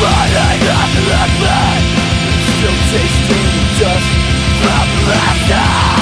Running up like that Still tasting the dust from last